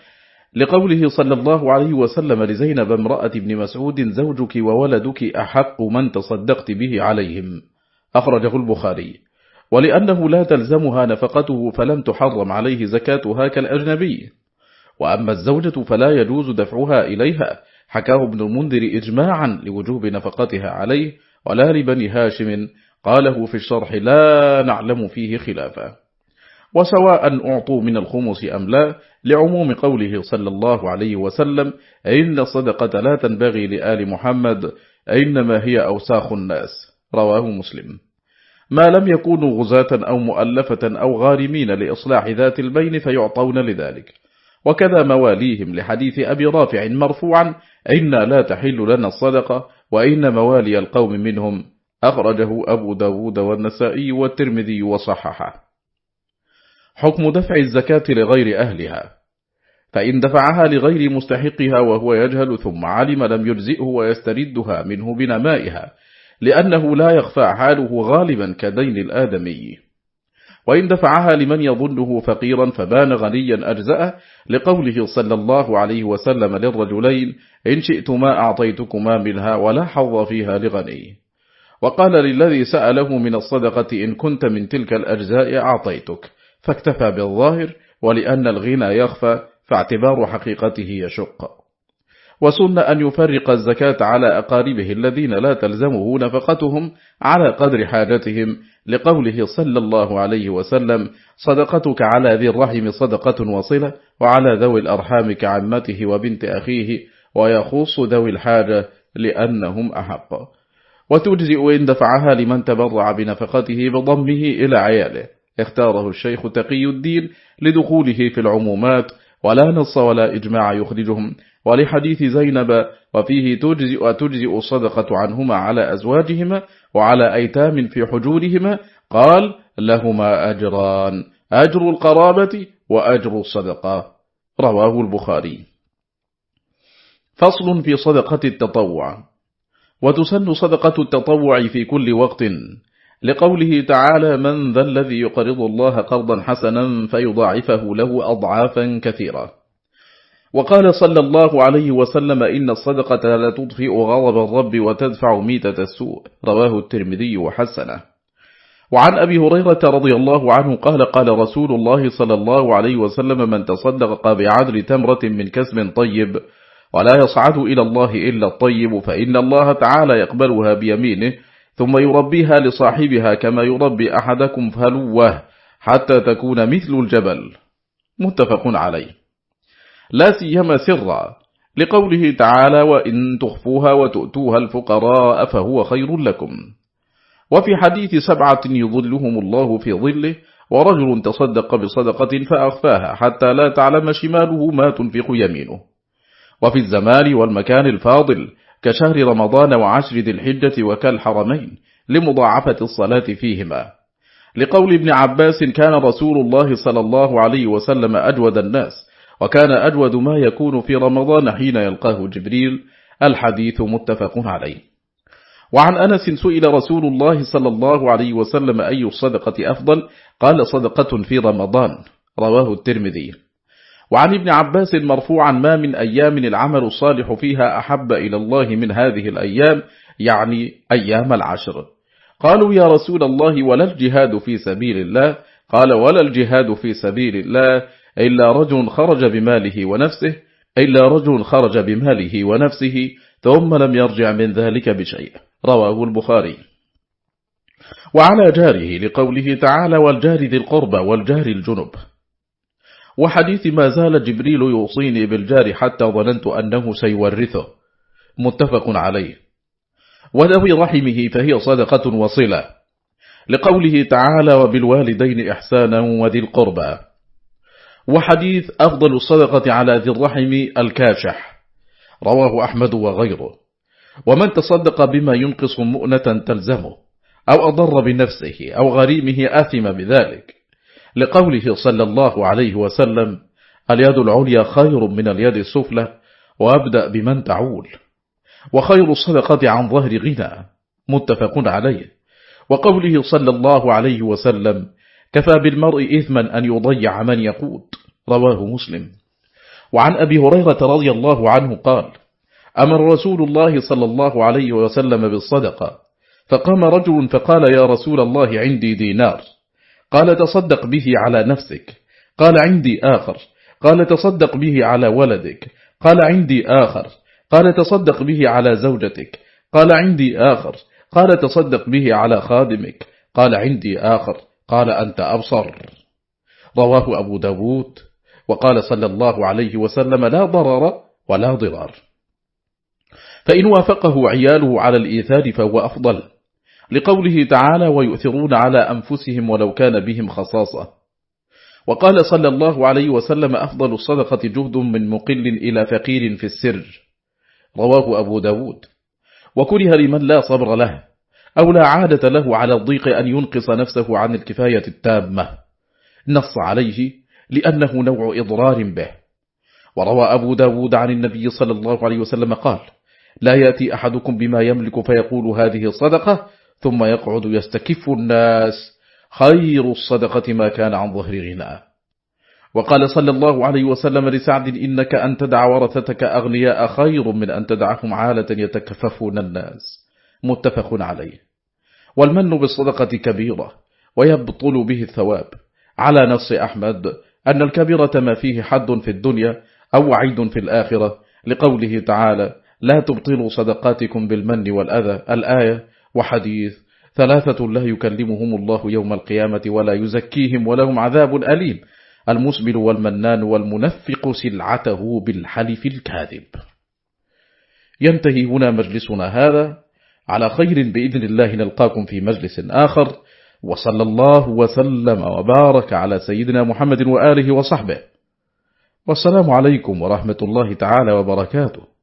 لقوله صلى الله عليه وسلم لزينب امرأة ابن مسعود زوجك وولدك أحق من تصدقت به عليهم. أخرجه البخاري. ولأنه لا تلزمها نفقته فلم تحرم عليه زكاتها كالأجنبي. وأما الزوجة فلا يجوز دفعها إليها. حكاه ابن المنذر إجماعا لوجوب نفقتها عليه. ولا لبني هاشم قاله في الشرح لا نعلم فيه خلافا. وسواء أعطوا من الخمس أم لا لعموم قوله صلى الله عليه وسلم إن الصدقة لا تنبغي لآل محمد إنما هي أوساخ الناس. رواه مسلم. ما لم يكونوا غزاة أو مؤلفة أو غارمين لإصلاح ذات البين فيعطون لذلك. وكذا مواليهم لحديث أبي رافع مرفوعا إنا لا تحل لنا الصدقة وإن موالي القوم منهم أخرجه أبو داود والنسائي والترمذي وصححه. حكم دفع الزكاة لغير أهلها. فإن دفعها لغير مستحقها وهو يجهل ثم علم لم يجزئه ويستردها منه بنمائها لأنه لا يخفى حاله غالبا كدين الآدمي. وإن دفعها لمن يظنه فقيرا فبان غنيا أجزأه لقوله صلى الله عليه وسلم للرجلين إن شئتما أعطيتكما منها ولا حظ فيها لغني. وقال للذي سأله من الصدقة إن كنت من تلك الأجزاء أعطيتك. فاكتفى بالظاهر ولأن الغنى يخفى فاعتبار حقيقته يشق. وسن أن يفرق الزكاة على أقاربه الذين لا تلزمه نفقتهم على قدر حاجتهم لقوله صلى الله عليه وسلم صدقتك على ذي الرحم صدقة وصلة وعلى ذوي الأرحام كعمته وبنت أخيه ويخص ذوي الحاجة لأنهم أحق. وتجزئ إن دفعها لمن تبرع بنفقته بضمه إلى عياله. اختاره الشيخ تقي الدين لدخوله في العمومات ولا نص ولا إجماع يخرجهم. ولحديث زينب وفيه تجزئ وتجزئ الصدقة عنهما على أزواجهما وعلى أيتام في حجورهما قال لهما أجران أجر القرابة وأجر الصدقة. رواه البخاري. فصل في صدقة التطوع. وتسن صدقة التطوع في كل وقت. لقوله تعالى من ذا الذي يقرض الله قرضا حسنا فيضاعفه له أضعافا كثيرة. وقال صلى الله عليه وسلم إن الصدقة لا تطفئ غضب الرب وتدفع ميتة السوء. رواه الترمذي وحسنه. وعن أبي هريرة رضي الله عنه قال قال رسول الله صلى الله عليه وسلم من تصدق بعدل تمرة من كسب طيب ولا يصعد إلى الله إلا الطيب فإن الله تعالى يقبلها بيمينه ثم يربيها لصاحبها كما يربي أحدكم فلوة حتى تكون مثل الجبل. متفق عليه. لا سيما سرا لقوله تعالى وإن تخفوها وتؤتوها الفقراء فهو خير لكم. وفي حديث سبعة يظلهم الله في ظله ورجل تصدق بصدقة فأخفاها حتى لا تعلم شماله ما تنفق يمينه. وفي الزمان والمكان الفاضل كشهر رمضان وعشر ذي الحجة وكالحرمين لمضاعفة الصلاة فيهما. لقول ابن عباس كان رسول الله صلى الله عليه وسلم أجود الناس وكان أجود ما يكون في رمضان حين يلقاه جبريل الحديث متفق عليه. وعن أنس سئل رسول الله صلى الله عليه وسلم أي الصدقة أفضل؟ قال صدقة في رمضان رواه الترمذي. وعن ابن عباس مرفوعا ما من أيام العمل الصالح فيها أحب إلى الله من هذه الأيام يعني أيام العشر. قالوا يا رسول الله ولا الجهاد في سبيل الله؟ قال ولا الجهاد في سبيل الله إلا رجل خرج بماله ونفسه إلا رجل خرج بماله ونفسه ثم لم يرجع من ذلك بشيء. رواه البخاري. وعلى جاره لقوله تعالى والجار ذي القربى والجار الجنب. وحديث ما زال جبريل يوصيني بالجار حتى ظننت أنه سيورثه. متفق عليه. وذوي رحمه فهي صدقة وصلة. لقوله تعالى وبالوالدين إحسانا وذي القربى وحديث أفضل الصدقة على ذي الرحم الكاشح. رواه أحمد وغيره. ومن تصدق بما ينقص مؤنة تلزمه أو أضر بنفسه أو غريمه آثم بذلك. لقوله صلى الله عليه وسلم اليد العليا خير من اليد السفلى وأبدأ بمن تعول. وخير الصدقة عن ظهر غنى متفق عليه. وقوله صلى الله عليه وسلم كفى بالمرء إثما أن يضيع من يقوت رواه مسلم. وعن أبي هريرة رضي الله عنه قال أمر رسول الله صلى الله عليه وسلم بالصدقة فقام رجل فقال يا رسول الله عندي دينار. قال تصدق به على نفسك. قال عندي آخر. قال تصدق به على ولدك. قال عندي آخر. قال تصدق به على زوجتك. قال عندي آخر. قال تصدق به على خادمك. قال عندي آخر. قال أنت أبصر. رواه أبو داود. وقال صلى الله عليه وسلم لا ضرر ولا ضرار. فإن وافقه عياله على الإيثار فهو أفضل. لقوله تعالى ويؤثرون على أنفسهم ولو كان بهم خصاصة. وقال صلى الله عليه وسلم أفضل الصدقة جهد من مقل إلى فقير في السر. رواه أبو داود. وكره لمن لا صبر له أو لا عادة له على الضيق أن ينقص نفسه عن الكفاية التامة. نص عليه لأنه نوع إضرار به. وروى أبو داود عن النبي صلى الله عليه وسلم قال لا يأتي أحدكم بما يملك فيقول هذه الصدقة ثم يقعد يستكف الناس خير الصدقة ما كان عن ظهر غناء. وقال صلى الله عليه وسلم لسعد إنك أن تدع ورثتك أغنياء خير من أن تدعهم عالة يتكففون الناس. متفق عليه. والمن بالصدقة كبيرة ويبطل به الثواب. على نص أحمد أن الكبيرة ما فيه حد في الدنيا أو وعيد في الآخرة لقوله تعالى لا تبطلوا صدقاتكم بالمن والأذى. الآية وحديث ثلاثة لا يكلمهم الله يوم القيامة ولا يزكيهم ولهم عذاب أليم. المسبل والمنان والمنفق سلعته بالحلف الكاذب. ينتهي هنا مجلسنا هذا. على خير بإذن الله نلقاكم في مجلس آخر. وصلى الله وسلم وبارك على سيدنا محمد وآله وصحبه. والسلام عليكم ورحمة الله تعالى وبركاته.